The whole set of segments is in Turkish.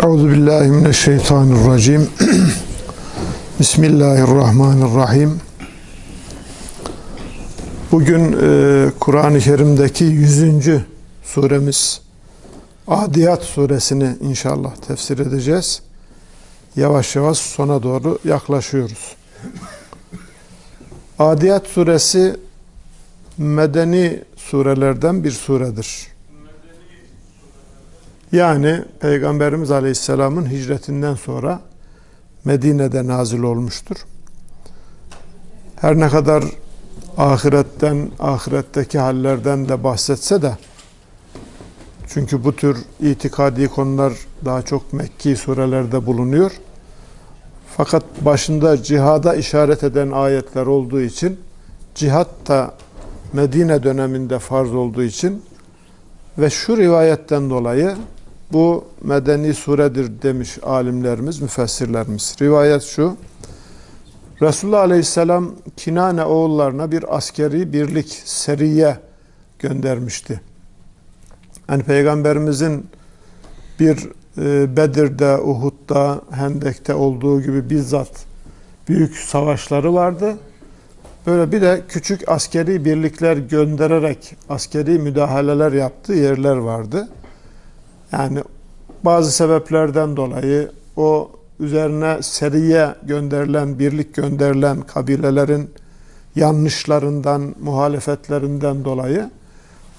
Euzu billahi mineşşeytanirracim. Bismillahirrahmanirrahim. Bugün e, Kur'an-ı Kerim'deki 100. suremiz Adiyat suresini inşallah tefsir edeceğiz. Yavaş yavaş sona doğru yaklaşıyoruz. Adiyat suresi medeni surelerden bir suredir. Yani Peygamberimiz Aleyhisselam'ın hicretinden sonra Medine'de nazil olmuştur. Her ne kadar ahiretten, ahiretteki hallerden de bahsetse de çünkü bu tür itikadi konular daha çok Mekki surelerde bulunuyor. Fakat başında cihada işaret eden ayetler olduğu için cihat da Medine döneminde farz olduğu için ve şu rivayetten dolayı bu medeni suredir demiş alimlerimiz, müfessirlerimiz. Rivayet şu. Resulullah Aleyhisselam Kinane oğullarına bir askeri birlik, seriye göndermişti. Yani Peygamberimizin bir e, Bedir'de, Uhud'da, Hendek'te olduğu gibi bizzat büyük savaşları vardı. Böyle bir de küçük askeri birlikler göndererek askeri müdahaleler yaptığı yerler vardı. Yani bazı sebeplerden dolayı o üzerine seriye gönderilen, birlik gönderilen kabilelerin yanlışlarından, muhalefetlerinden dolayı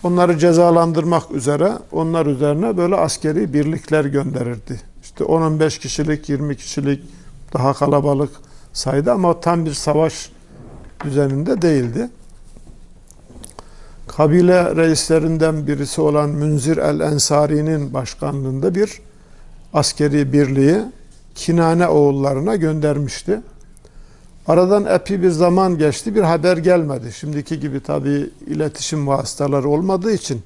onları cezalandırmak üzere onlar üzerine böyle askeri birlikler gönderirdi. İşte 10-15 kişilik, 20 kişilik daha kalabalık saydı ama tam bir savaş düzeninde değildi. Kabile reislerinden birisi olan Münzir el-Ensari'nin başkanlığında bir askeri birliği Kinane oğullarına göndermişti. Aradan epi bir zaman geçti, bir haber gelmedi. Şimdiki gibi tabii iletişim vasıtaları olmadığı için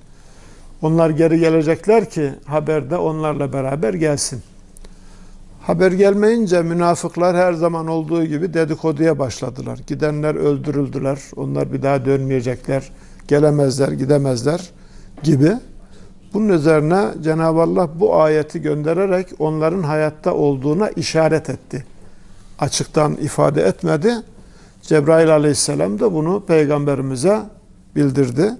onlar geri gelecekler ki haber de onlarla beraber gelsin. Haber gelmeyince münafıklar her zaman olduğu gibi dedikoduya başladılar. Gidenler öldürüldüler, onlar bir daha dönmeyecekler, gelemezler, gidemezler gibi. Bunun üzerine Cenab-ı Allah bu ayeti göndererek onların hayatta olduğuna işaret etti. Açıktan ifade etmedi. Cebrail aleyhisselam da bunu peygamberimize bildirdi.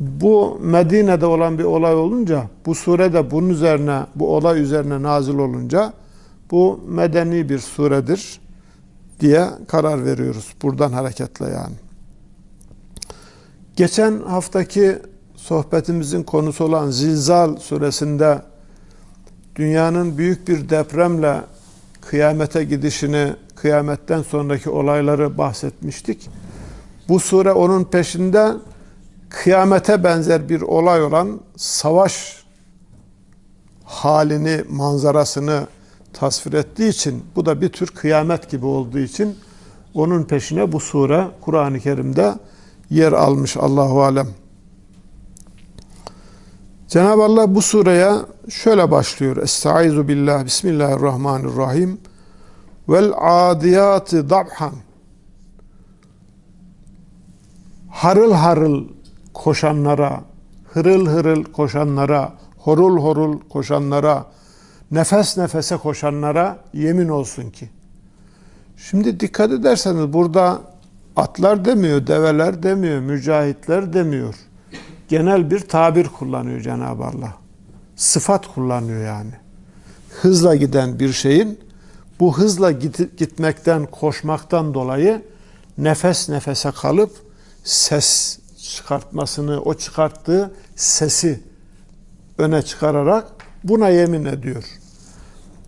Bu Medine'de olan bir olay olunca, bu surede bunun üzerine, bu olay üzerine nazil olunca bu medeni bir suredir diye karar veriyoruz. Buradan hareketle yani. Geçen haftaki sohbetimizin konusu olan Zilzal suresinde dünyanın büyük bir depremle kıyamete gidişini, kıyametten sonraki olayları bahsetmiştik. Bu sure onun peşinde kıyamete benzer bir olay olan savaş halini, manzarasını tasvir ettiği için, bu da bir tür kıyamet gibi olduğu için onun peşine bu sure Kur'an-ı Kerim'de yer almış Allahu alem. Cenab-ı Allah bu sureye şöyle başlıyor. Estaizu billah, bismillahirrahmanirrahim. Vel adiyatı dabhan. Harıl harıl koşanlara, hırıl hırıl koşanlara, horul horul koşanlara, nefes nefese koşanlara yemin olsun ki. Şimdi dikkat ederseniz burada atlar demiyor, develer demiyor, mücahitler demiyor. Genel bir tabir kullanıyor Cenab-ı Allah. Sıfat kullanıyor yani. Hızla giden bir şeyin bu hızla gitmekten, koşmaktan dolayı nefes nefese kalıp ses çıkartmasını, o çıkarttığı sesi öne çıkararak buna yemin ediyor.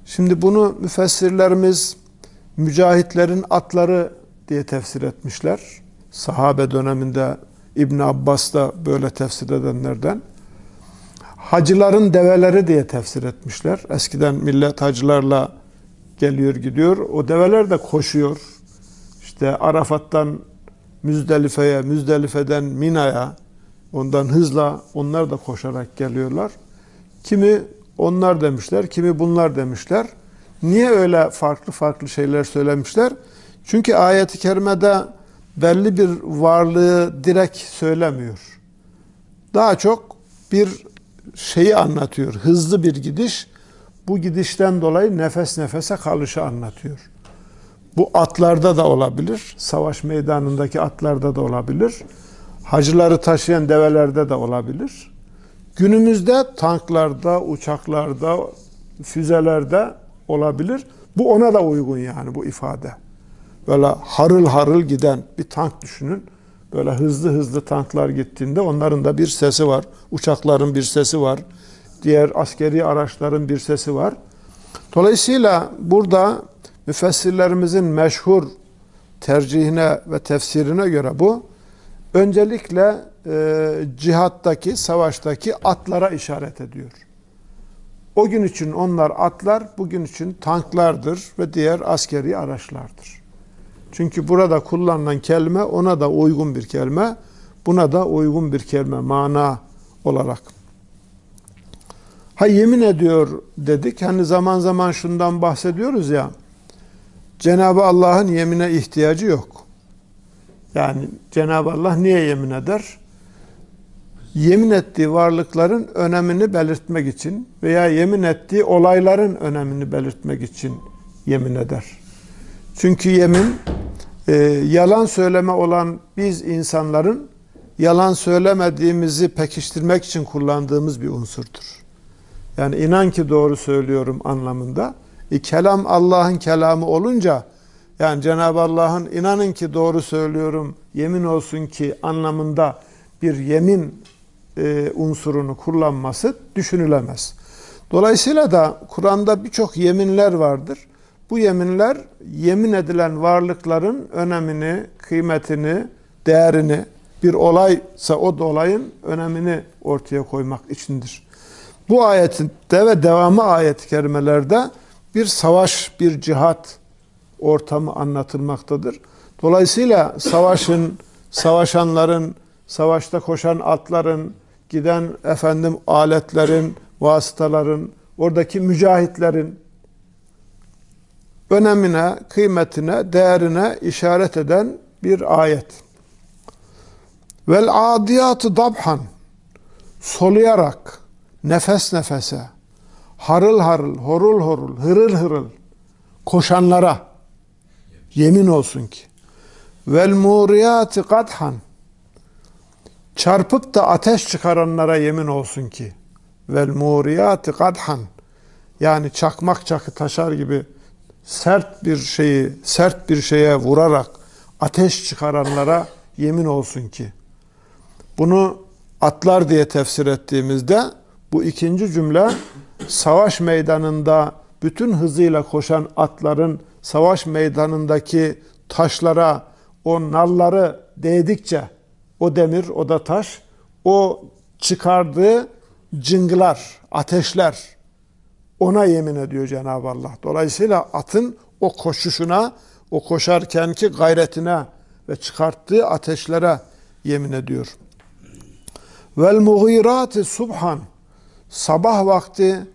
Şimdi bunu müfessirlerimiz mücahitlerin atları diye tefsir etmişler. Sahabe döneminde İbn Abbas da böyle tefsir edenlerden. Hacıların develeri diye tefsir etmişler. Eskiden millet hacılarla geliyor gidiyor. O develer de koşuyor. İşte Arafat'tan Müzdelife'ye, Müzdelife'den Mina'ya ondan hızla onlar da koşarak geliyorlar. Kimi onlar demişler, kimi bunlar demişler. Niye öyle farklı farklı şeyler söylemişler? Çünkü ayeti kerimede belli bir varlığı direkt söylemiyor. Daha çok bir şeyi anlatıyor. Hızlı bir gidiş. bu gidişten dolayı nefes nefese kalışı anlatıyor. Bu atlarda da olabilir, savaş meydanındaki atlarda da olabilir, hacıları taşıyan develerde de olabilir. Günümüzde tanklarda, uçaklarda, füzelerde olabilir. Bu ona da uygun yani bu ifade. Böyle harıl harıl giden bir tank düşünün. Böyle hızlı hızlı tanklar gittiğinde onların da bir sesi var. Uçakların bir sesi var. Diğer askeri araçların bir sesi var. Dolayısıyla burada müfessirlerimizin meşhur tercihine ve tefsirine göre bu öncelikle e, cihattaki, savaştaki atlara işaret ediyor. O gün için onlar atlar, bugün için tanklardır ve diğer askeri araçlardır. Çünkü burada kullanılan kelime ona da uygun bir kelime, buna da uygun bir kelime mana olarak. Ha yemin ediyor dedik. Hani zaman zaman şundan bahsediyoruz ya. Cenab-ı Allah'ın yemine ihtiyacı yok. Yani Cenab-ı Allah niye yemin eder? Yemin ettiği varlıkların önemini belirtmek için veya yemin ettiği olayların önemini belirtmek için yemin eder. Çünkü yemin e, yalan söyleme olan biz insanların yalan söylemediğimizi pekiştirmek için kullandığımız bir unsurdur. Yani inan ki doğru söylüyorum anlamında. E, kelam Allah'ın kelamı olunca yani Cenab-ı Allah'ın inanın ki doğru söylüyorum yemin olsun ki anlamında bir yemin e, unsurunu kullanması düşünülemez. Dolayısıyla da Kur'an'da birçok yeminler vardır. Bu yeminler yemin edilen varlıkların önemini, kıymetini, değerini, bir olaysa o olayın önemini ortaya koymak içindir. Bu ayetinde ve devamı ayet-i kerimelerde bir savaş, bir cihat ortamı anlatılmaktadır. Dolayısıyla savaşın, savaşanların, savaşta koşan atların, giden efendim aletlerin, vasıtaların, oradaki mücahitlerin önemine, kıymetine, değerine işaret eden bir ayet. Vel adiyatı dabhan soluyarak nefes nefese harıl harıl, horul horul, hırıl hırıl koşanlara yemin olsun ki vel muriyati kadhan çarpıp da ateş çıkaranlara yemin olsun ki vel muriyati kadhan yani çakmak çakı taşar gibi sert bir şeyi sert bir şeye vurarak ateş çıkaranlara yemin olsun ki. Bunu atlar diye tefsir ettiğimizde bu ikinci cümle savaş meydanında bütün hızıyla koşan atların savaş meydanındaki taşlara o nalları değdikçe o demir o da taş o çıkardığı cıngılar, ateşler ona yemin ediyor Cenab-ı Allah. Dolayısıyla atın o koşuşuna, o koşarkenki gayretine ve çıkarttığı ateşlere yemin ediyor. Vel mughirati subhan sabah vakti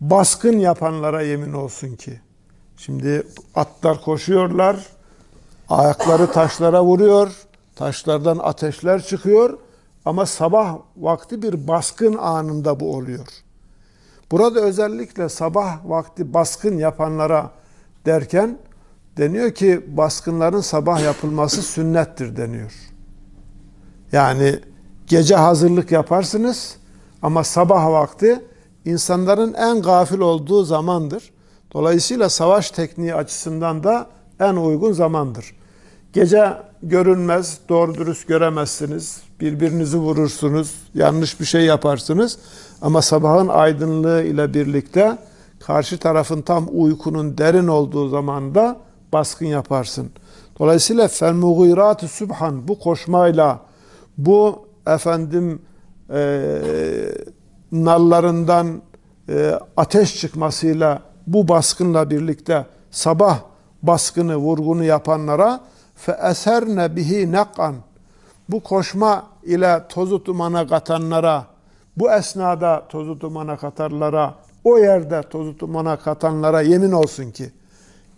baskın yapanlara yemin olsun ki. Şimdi atlar koşuyorlar, ayakları taşlara vuruyor, taşlardan ateşler çıkıyor ama sabah vakti bir baskın anında bu oluyor. Burada özellikle sabah vakti baskın yapanlara derken deniyor ki baskınların sabah yapılması sünnettir deniyor. Yani gece hazırlık yaparsınız ama sabah vakti insanların en gafil olduğu zamandır. Dolayısıyla savaş tekniği açısından da en uygun zamandır. Gece görünmez, doğru dürüst göremezsiniz. Birbirinizi vurursunuz, yanlış bir şey yaparsınız. Ama sabahın aydınlığı ile birlikte karşı tarafın tam uykunun derin olduğu zamanda baskın yaparsın. Dolayısıyla fel mugirat subhan bu koşmayla bu efendim e, nallarından e, ateş çıkmasıyla bu baskınla birlikte sabah baskını vurgunu yapanlara fe eserne bihi nak'an bu koşma ile tozu dumana katanlara bu esnada tozu dumana katarlara o yerde tozu dumana katanlara yemin olsun ki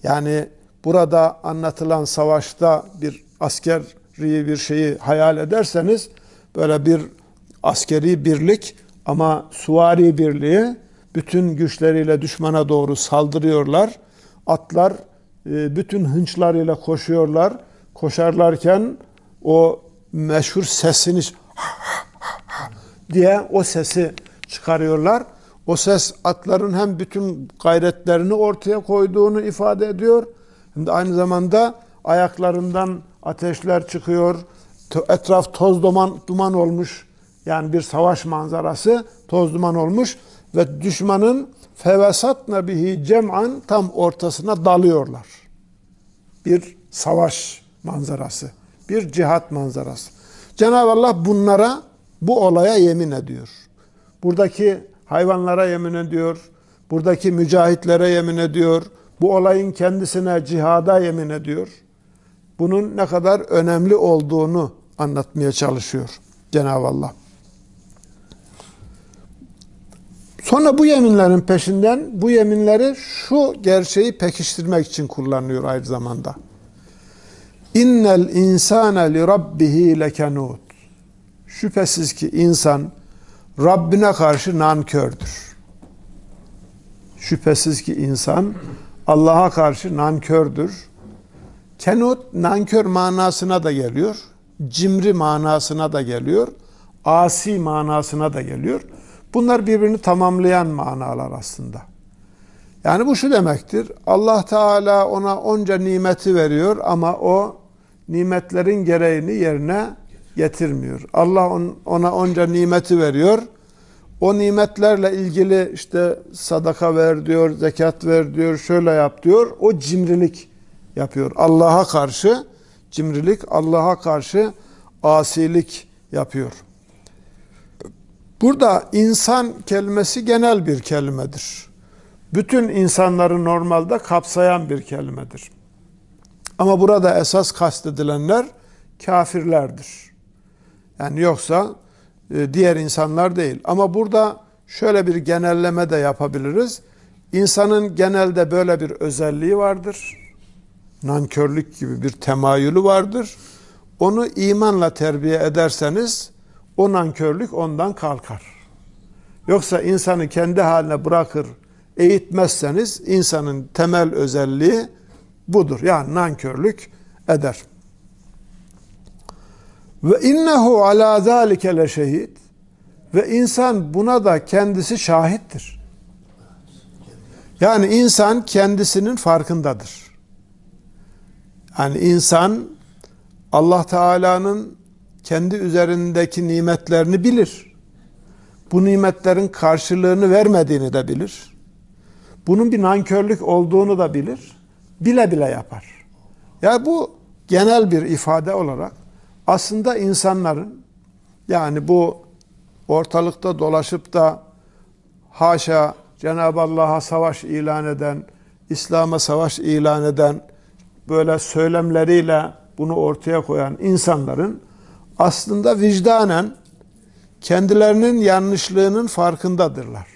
yani burada anlatılan savaşta bir askeri bir şeyi hayal ederseniz böyle bir askeri birlik ama suvari birliği bütün güçleriyle düşmana doğru saldırıyorlar. Atlar e, bütün hınçlarıyla koşuyorlar. Koşarlarken o meşhur sesini diye o sesi çıkarıyorlar. O ses atların hem bütün gayretlerini ortaya koyduğunu ifade ediyor. Hem de aynı zamanda ayaklarından ateşler çıkıyor. Etraf toz duman, duman olmuş. Yani bir savaş manzarası toz duman olmuş ve düşmanın fevesatna bihi cem'an tam ortasına dalıyorlar. Bir savaş manzarası, bir cihat manzarası. Cenab-ı Allah bunlara, bu olaya yemin ediyor. Buradaki hayvanlara yemin ediyor, buradaki mücahitlere yemin ediyor, bu olayın kendisine cihada yemin ediyor. Bunun ne kadar önemli olduğunu anlatmaya çalışıyor Cenab-ı Allah. Sonra bu yeminlerin peşinden bu yeminleri şu gerçeği pekiştirmek için kullanıyor aynı zamanda. İnnel insane li rabbihi lekenut. Şüphesiz ki insan Rabbine karşı nankördür. Şüphesiz ki insan Allah'a karşı nankördür. Kenut nankör manasına da geliyor. Cimri manasına da geliyor. Asi manasına da geliyor. Bunlar birbirini tamamlayan manalar aslında. Yani bu şu demektir. Allah Teala ona onca nimeti veriyor ama o nimetlerin gereğini yerine getirmiyor. Allah ona onca nimeti veriyor. O nimetlerle ilgili işte sadaka ver diyor, zekat ver diyor, şöyle yap diyor. O cimrilik yapıyor. Allah'a karşı cimrilik, Allah'a karşı asilik yapıyor. Burada insan kelimesi genel bir kelimedir. Bütün insanları normalde kapsayan bir kelimedir. Ama burada esas kastedilenler kafirlerdir. Yani yoksa e, diğer insanlar değil. Ama burada şöyle bir genelleme de yapabiliriz. İnsanın genelde böyle bir özelliği vardır. Nankörlük gibi bir temayülü vardır. Onu imanla terbiye ederseniz o nankörlük ondan kalkar. Yoksa insanı kendi haline bırakır, eğitmezseniz insanın temel özelliği budur. Yani nankörlük eder. Ve innehu ala zalike le şehid. Ve insan buna da kendisi şahittir. Yani insan kendisinin farkındadır. Yani insan Allah Teala'nın kendi üzerindeki nimetlerini bilir. Bu nimetlerin karşılığını vermediğini de bilir. Bunun bir nankörlük olduğunu da bilir. Bile bile yapar. Ya yani bu genel bir ifade olarak aslında insanların yani bu ortalıkta dolaşıp da haşa Cenab-ı Allah'a savaş ilan eden, İslam'a savaş ilan eden böyle söylemleriyle bunu ortaya koyan insanların aslında vicdanen kendilerinin yanlışlığının farkındadırlar.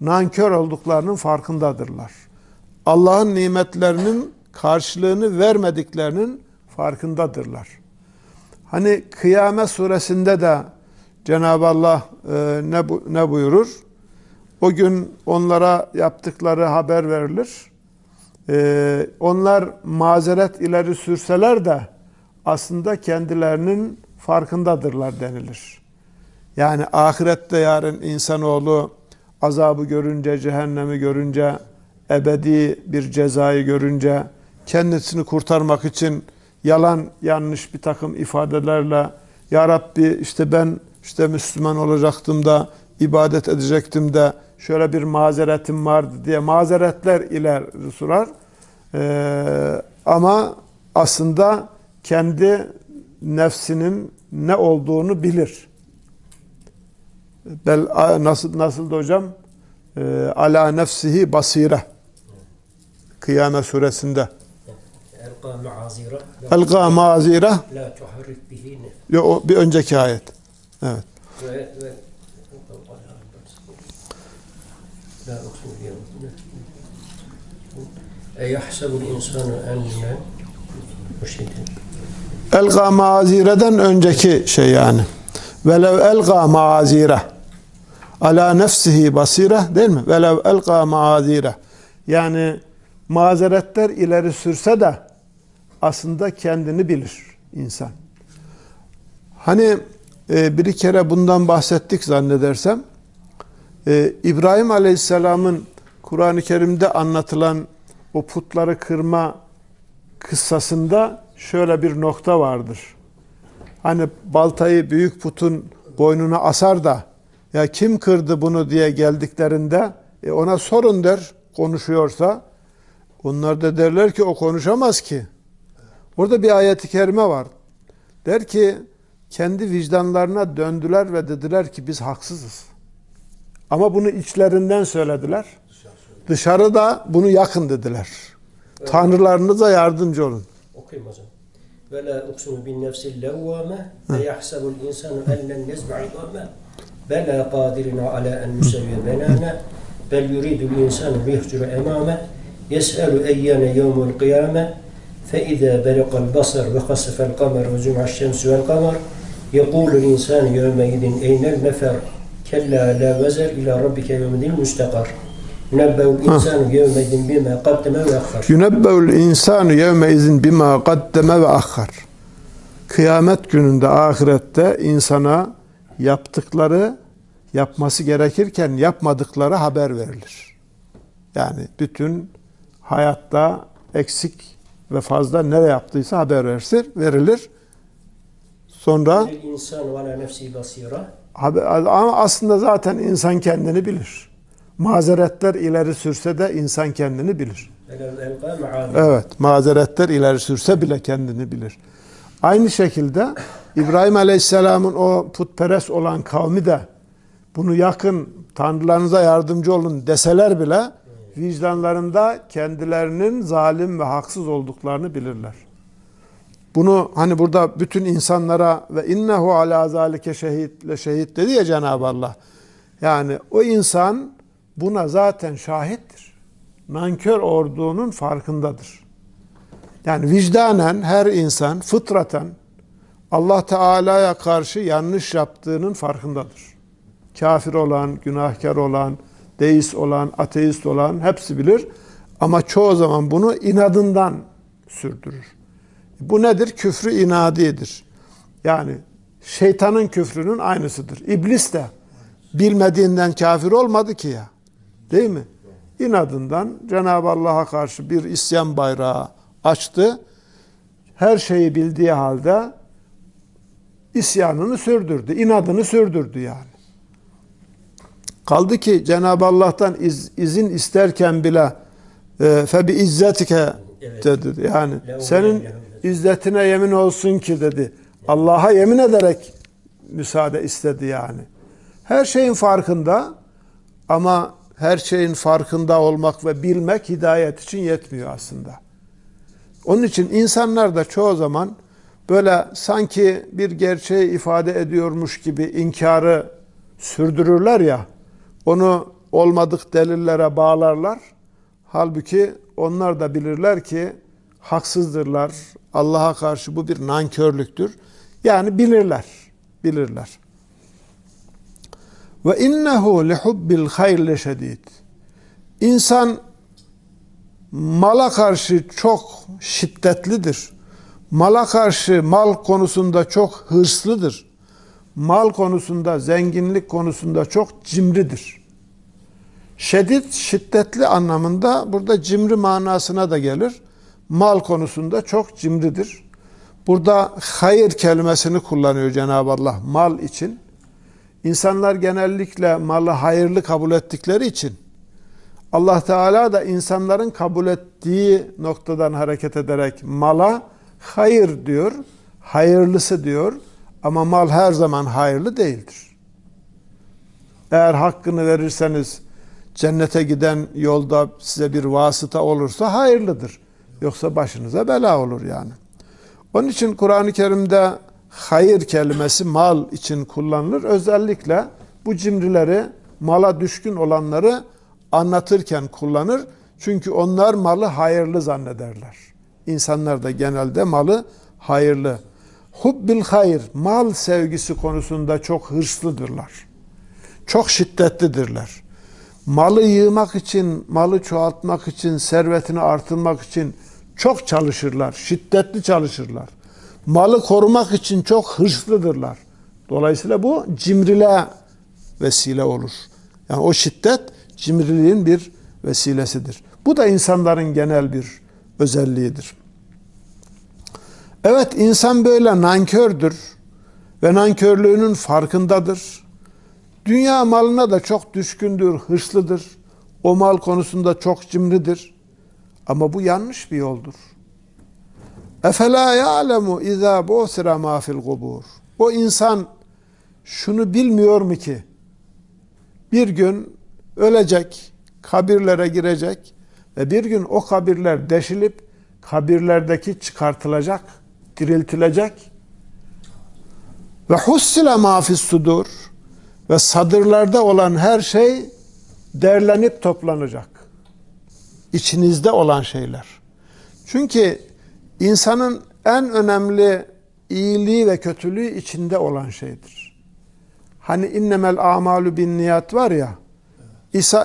Nankör olduklarının farkındadırlar. Allah'ın nimetlerinin karşılığını vermediklerinin farkındadırlar. Hani Kıyamet suresinde de Cenab-ı Allah e, ne, bu, ne buyurur? O gün onlara yaptıkları haber verilir. E, onlar mazeret ileri sürseler de aslında kendilerinin farkındadırlar denilir. Yani ahirette yarın insanoğlu azabı görünce, cehennemi görünce, ebedi bir cezayı görünce kendisini kurtarmak için yalan yanlış bir takım ifadelerle Ya Rabbi işte ben işte Müslüman olacaktım da ibadet edecektim de şöyle bir mazeretim vardı diye mazeretler ileri surar. Ee, ama aslında kendi nefsinin ne olduğunu bilir. Bel nasıl nasıl hocam? Ee, ala nefsihi basire. Kıyamet suresinde. Elqa mazire. La tuharrik bihi Yo, bir önceki ayet. Evet. Eyahsebul insanu en. Elga mazireden önceki şey yani. Velev elga mazire. ala nefsihi basire değil mi? Velev elqa maazire. Yani mazeretler ileri sürse de aslında kendini bilir insan. Hani e, bir kere bundan bahsettik zannedersem. E, İbrahim Aleyhisselam'ın Kur'an-ı Kerim'de anlatılan o putları kırma kıssasında şöyle bir nokta vardır. Hani baltayı büyük putun boynuna asar da ya kim kırdı bunu diye geldiklerinde e ona sorun der konuşuyorsa. Onlar da derler ki o konuşamaz ki. Orada bir ayet-i kerime var. Der ki kendi vicdanlarına döndüler ve dediler ki biz haksızız. Ama bunu içlerinden söylediler. Dışarıda bunu yakın dediler. Tanrılarınıza yardımcı olun. Okuyayım zaman. Ve la uksunu bin nefsil levvame ve yahsabul insanu ellen nezba'a idame bela qadirina ala en nusevye benane bel yuridul insanu liyehcuru emame yes'elu eyyene yevmul kıyame فإذا برق البصر وخسف القمر وجمع الشمس والقمر يقول الإنسان يومئذ أين المفر كلا لا وزر إلى ربك يومئذ المستقر ينبأ الإنسان يومئذ بما قدم وأخر Yunebbeul insanu yevme izin bima qaddeme ve ahhar. Kıyamet gününde ahirette insana yaptıkları yapması gerekirken yapmadıkları haber verilir. Yani bütün hayatta eksik ve fazla ne yaptıysa haber versin, verilir. Sonra ama aslında zaten insan kendini bilir. Mazeretler ileri sürse de insan kendini bilir. Evet, mazeretler ileri sürse bile kendini bilir. Aynı şekilde İbrahim Aleyhisselam'ın o putperest olan kavmi de bunu yakın, tanrılarınıza yardımcı olun deseler bile vicdanlarında kendilerinin zalim ve haksız olduklarını bilirler. Bunu hani burada bütün insanlara ve innehu ala zalike şehitle şehit dedi ya Cenab-ı Allah. Yani o insan buna zaten şahittir. Nankör olduğunun farkındadır. Yani vicdanen her insan fıtraten Allah Teala'ya karşı yanlış yaptığının farkındadır. Kafir olan, günahkar olan, deist olan, ateist olan hepsi bilir. Ama çoğu zaman bunu inadından sürdürür. Bu nedir? Küfrü inadidir. Yani şeytanın küfrünün aynısıdır. İblis de bilmediğinden kafir olmadı ki ya. Değil mi? İnadından Cenab-ı Allah'a karşı bir isyan bayrağı açtı. Her şeyi bildiği halde isyanını sürdürdü. inadını sürdürdü yani. Kaldı ki Cenab-ı Allah'tan iz- izin isterken bile e, febi izzetike Evet. dedi. Yani senin izzetine yemin olsun ki dedi. Allah'a yemin ederek müsaade istedi yani. Her şeyin farkında ama her şeyin farkında olmak ve bilmek hidayet için yetmiyor aslında. Onun için insanlar da çoğu zaman böyle sanki bir gerçeği ifade ediyormuş gibi inkarı sürdürürler ya, onu olmadık delillere bağlarlar. Halbuki onlar da bilirler ki haksızdırlar. Allah'a karşı bu bir nankörlüktür. Yani bilirler, bilirler. Ve innehu lihubbil hayr leşedid. İnsan mala karşı çok şiddetlidir. Mala karşı mal konusunda çok hırslıdır. Mal konusunda, zenginlik konusunda çok cimridir. Şedid, şiddetli anlamında burada cimri manasına da gelir. Mal konusunda çok cimridir. Burada hayır kelimesini kullanıyor Cenab-ı Allah mal için. İnsanlar genellikle malı hayırlı kabul ettikleri için Allah Teala da insanların kabul ettiği noktadan hareket ederek mala hayır diyor, hayırlısı diyor ama mal her zaman hayırlı değildir. Eğer hakkını verirseniz cennete giden yolda size bir vasıta olursa hayırlıdır. Yoksa başınıza bela olur yani. Onun için Kur'an-ı Kerim'de hayır kelimesi mal için kullanılır. Özellikle bu cimrileri, mala düşkün olanları anlatırken kullanır. Çünkü onlar malı hayırlı zannederler. İnsanlar da genelde malı hayırlı. Hubbil hayır, mal sevgisi konusunda çok hırslıdırlar. çok şiddetlidirler. Malı yığmak için, malı çoğaltmak için, servetini artırmak için çok çalışırlar, şiddetli çalışırlar. Malı korumak için çok hırslıdırlar. Dolayısıyla bu cimriliğe vesile olur. Yani o şiddet cimriliğin bir vesilesidir. Bu da insanların genel bir özelliğidir. Evet insan böyle nankördür ve nankörlüğünün farkındadır. Dünya malına da çok düşkündür, hırslıdır. O mal konusunda çok cimridir. Ama bu yanlış bir yoldur. Efela ya'lemu izâ bu'sira mâ fil kubur. O insan şunu bilmiyor mu ki bir gün ölecek, kabirlere girecek ve bir gün o kabirler deşilip kabirlerdeki çıkartılacak, diriltilecek. Ve hussile sudur ve sadırlarda olan her şey derlenip toplanacak. İçinizde olan şeyler. Çünkü insanın en önemli iyiliği ve kötülüğü içinde olan şeydir. Hani innemel amalu bin niyat var ya,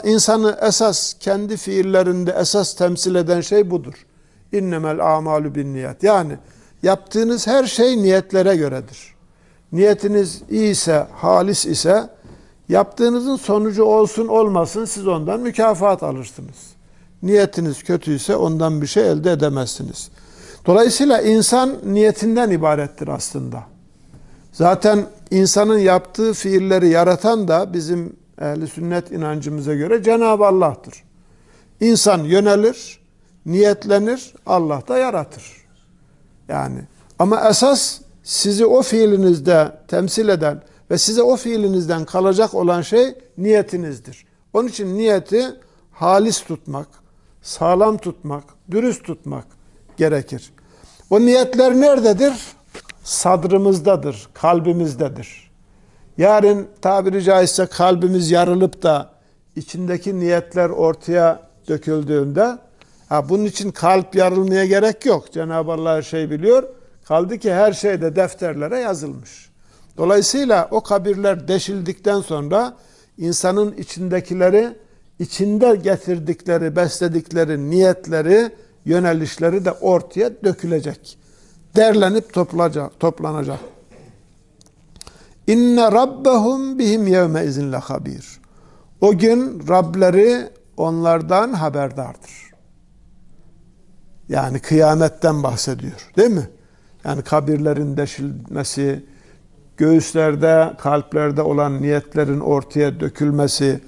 insanı esas kendi fiillerinde esas temsil eden şey budur. İnnemel amalu bin niyat. Yani yaptığınız her şey niyetlere göredir. Niyetiniz iyi ise, halis ise yaptığınızın sonucu olsun olmasın siz ondan mükafat alırsınız. Niyetiniz kötüyse ondan bir şey elde edemezsiniz. Dolayısıyla insan niyetinden ibarettir aslında. Zaten insanın yaptığı fiilleri yaratan da bizim ehli sünnet inancımıza göre Cenab-ı Allah'tır. İnsan yönelir, niyetlenir, Allah da yaratır. Yani ama esas sizi o fiilinizde temsil eden ve size o fiilinizden kalacak olan şey niyetinizdir. Onun için niyeti halis tutmak, sağlam tutmak, dürüst tutmak gerekir. O niyetler nerededir? Sadrımızdadır, kalbimizdedir. Yarın tabiri caizse kalbimiz yarılıp da içindeki niyetler ortaya döküldüğünde ha bunun için kalp yarılmaya gerek yok. Cenab-ı Allah her şeyi biliyor. Kaldı ki her şey de defterlere yazılmış. Dolayısıyla o kabirler deşildikten sonra insanın içindekileri, içinde getirdikleri, besledikleri niyetleri, yönelişleri de ortaya dökülecek. Derlenip toplanacak. toplanacak. İnne rabbehum bihim yevme izinle habir. O gün Rableri onlardan haberdardır. Yani kıyametten bahsediyor. Değil mi? Yani kabirlerin deşilmesi, göğüslerde, kalplerde olan niyetlerin ortaya dökülmesi,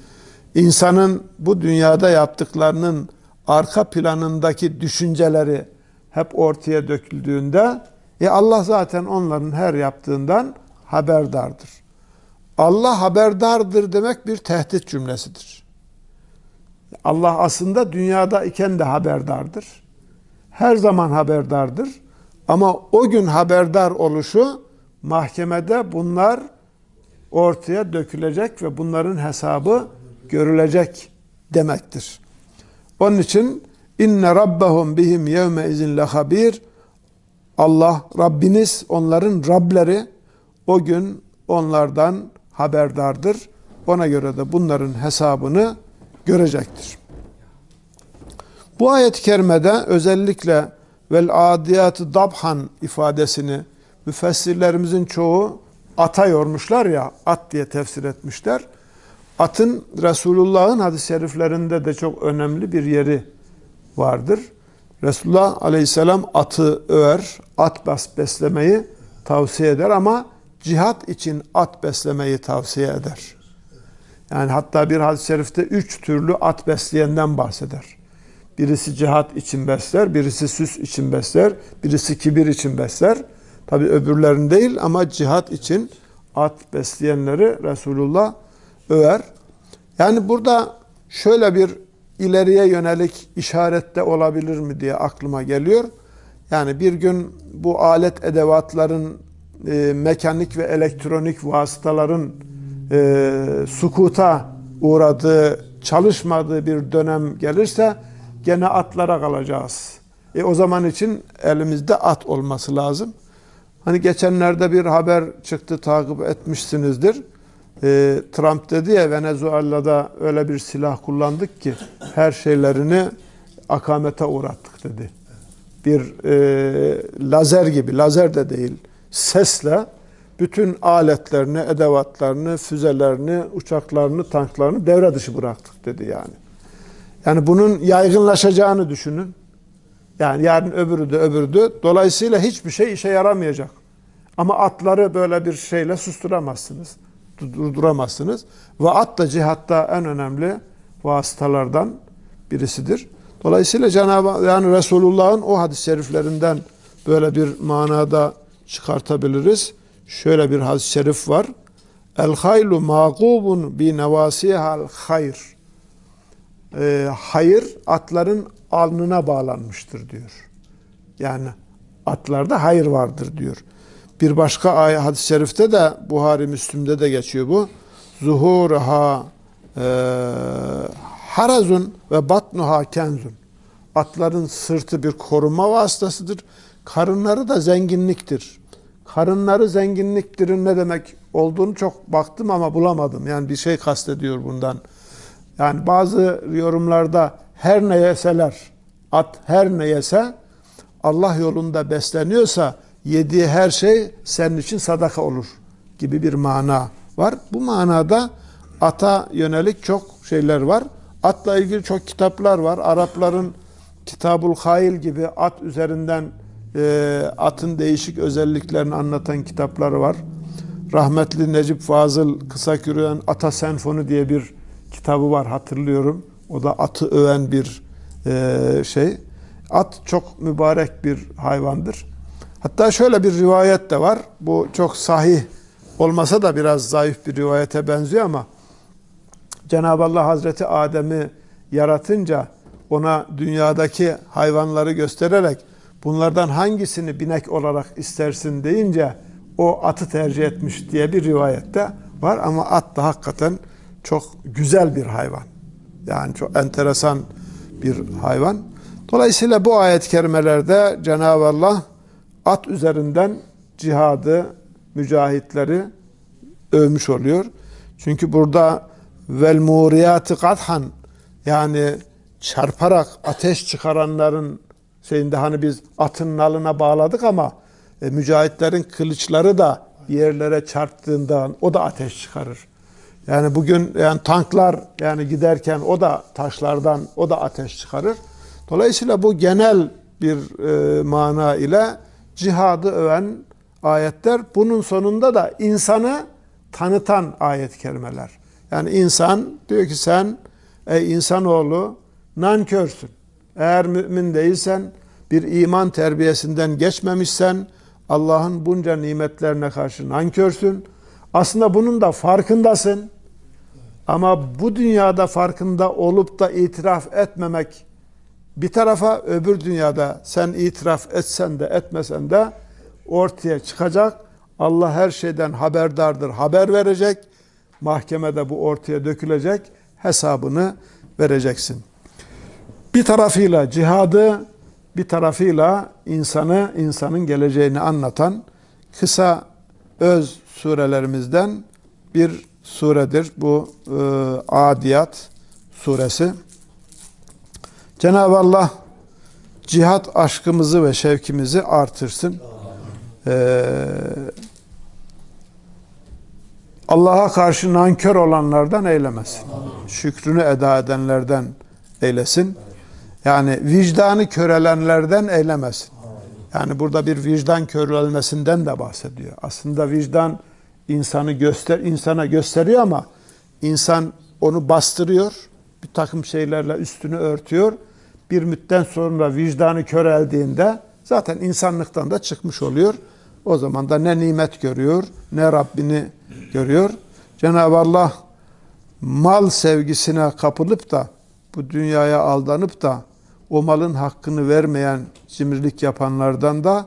insanın bu dünyada yaptıklarının arka planındaki düşünceleri hep ortaya döküldüğünde e Allah zaten onların her yaptığından haberdardır. Allah haberdardır demek bir tehdit cümlesidir. Allah aslında dünyada iken de haberdardır. Her zaman haberdardır. Ama o gün haberdar oluşu mahkemede bunlar ortaya dökülecek ve bunların hesabı görülecek demektir. Onun için inne rabbahum bihim yevme izin lehabir Allah Rabbiniz onların Rableri o gün onlardan haberdardır. Ona göre de bunların hesabını görecektir. Bu ayet-i kerimede özellikle vel adiyatı dabhan ifadesini müfessirlerimizin çoğu ata yormuşlar ya at diye tefsir etmişler. Atın Resulullah'ın hadis-i şeriflerinde de çok önemli bir yeri vardır. Resulullah aleyhisselam atı över, at bas beslemeyi tavsiye eder ama cihat için at beslemeyi tavsiye eder. Yani hatta bir hadis-i şerifte üç türlü at besleyenden bahseder. Birisi cihat için besler, birisi süs için besler, birisi kibir için besler. Tabi öbürlerin değil ama cihat için at besleyenleri Resulullah över. Yani burada şöyle bir ileriye yönelik işarette olabilir mi diye aklıma geliyor. Yani bir gün bu alet edevatların e, mekanik ve elektronik vasıtaların e, sukuta uğradığı, çalışmadığı bir dönem gelirse gene atlara kalacağız. E o zaman için elimizde at olması lazım. Hani geçenlerde bir haber çıktı takip etmişsinizdir. e, Trump dedi ya Venezuela'da öyle bir silah kullandık ki her şeylerini akamete uğrattık dedi. Bir e, lazer gibi, lazer de değil, sesle bütün aletlerini, edevatlarını, füzelerini, uçaklarını, tanklarını devre dışı bıraktık dedi yani. Yani bunun yaygınlaşacağını düşünün. Yani yarın öbürü de öbürü de. Dolayısıyla hiçbir şey işe yaramayacak. Ama atları böyle bir şeyle susturamazsınız. Durduramazsınız. Ve at da cihatta en önemli vasıtalardan birisidir. Dolayısıyla Cenab-ı yani Resulullah'ın o hadis-i şeriflerinden böyle bir manada çıkartabiliriz. Şöyle bir hadis-i şerif var. El haylu mağubun bi nevasihal hayr. Ee, hayır atların alnına bağlanmıştır diyor. Yani atlarda hayır vardır diyor. Bir başka ayet hadis-i şerifte de Buhari Müslim'de de geçiyor bu. Zuhurha e, harazun ve batnuha kenzun. Atların sırtı bir koruma vasıtasıdır. Karınları da zenginliktir. Karınları zenginliktirin ne demek olduğunu çok baktım ama bulamadım. Yani bir şey kastediyor bundan. Yani bazı yorumlarda her ne yeseler, at her ne yese Allah yolunda besleniyorsa yediği her şey senin için sadaka olur gibi bir mana var. Bu manada ata yönelik çok şeyler var. Atla ilgili çok kitaplar var. Arapların Kitabul Hayil gibi at üzerinden e, atın değişik özelliklerini anlatan kitapları var. Rahmetli Necip Fazıl Kısa Kürüyen Ata Senfonu diye bir kitabı var hatırlıyorum. O da atı öven bir e, şey. At çok mübarek bir hayvandır. Hatta şöyle bir rivayet de var. Bu çok sahih olmasa da biraz zayıf bir rivayete benziyor ama Cenab-ı Allah Hazreti Adem'i yaratınca ona dünyadaki hayvanları göstererek bunlardan hangisini binek olarak istersin deyince o atı tercih etmiş diye bir rivayette var ama at da hakikaten çok güzel bir hayvan. Yani çok enteresan bir hayvan. Dolayısıyla bu ayet-i kerimelerde Cenab-ı Allah at üzerinden cihadı, mücahitleri övmüş oluyor. Çünkü burada vel muriyatı kathan yani çarparak ateş çıkaranların şeyinde hani biz atın nalına bağladık ama e, mücahitlerin kılıçları da yerlere çarptığından o da ateş çıkarır. Yani bugün yani tanklar yani giderken o da taşlardan o da ateş çıkarır. Dolayısıyla bu genel bir e, mana ile cihadı öven ayetler. Bunun sonunda da insanı tanıtan ayet kelimeler. Yani insan diyor ki sen ey insanoğlu nankörsün. Eğer mümin değilsen, bir iman terbiyesinden geçmemişsen, Allah'ın bunca nimetlerine karşı nankörsün. Aslında bunun da farkındasın. Ama bu dünyada farkında olup da itiraf etmemek bir tarafa öbür dünyada sen itiraf etsen de etmesen de ortaya çıkacak. Allah her şeyden haberdardır, haber verecek. Mahkemede bu ortaya dökülecek. Hesabını vereceksin. Bir tarafıyla cihadı, bir tarafıyla insanı, insanın geleceğini anlatan kısa öz surelerimizden bir suredir. Bu e, Adiyat suresi. Cenab-ı Allah cihat aşkımızı ve şevkimizi artırsın. Ee, Allah'a karşı nankör olanlardan eylemesin. Şükrünü eda edenlerden eylesin. Yani vicdanı körelenlerden eylemesin. Yani burada bir vicdan körelmesinden de bahsediyor. Aslında vicdan insanı göster insana gösteriyor ama insan onu bastırıyor. Bir takım şeylerle üstünü örtüyor. Bir müddet sonra vicdanı köreldiğinde zaten insanlıktan da çıkmış oluyor. O zaman da ne nimet görüyor, ne Rabbini görüyor. Cenab-ı Allah mal sevgisine kapılıp da bu dünyaya aldanıp da o malın hakkını vermeyen cimrilik yapanlardan da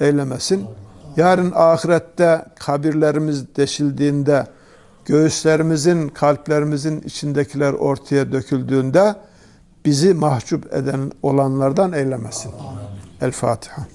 eylemesin. Yarın ahirette kabirlerimiz deşildiğinde göğüslerimizin, kalplerimizin içindekiler ortaya döküldüğünde bizi mahcup eden olanlardan eylemesin. El Fatiha.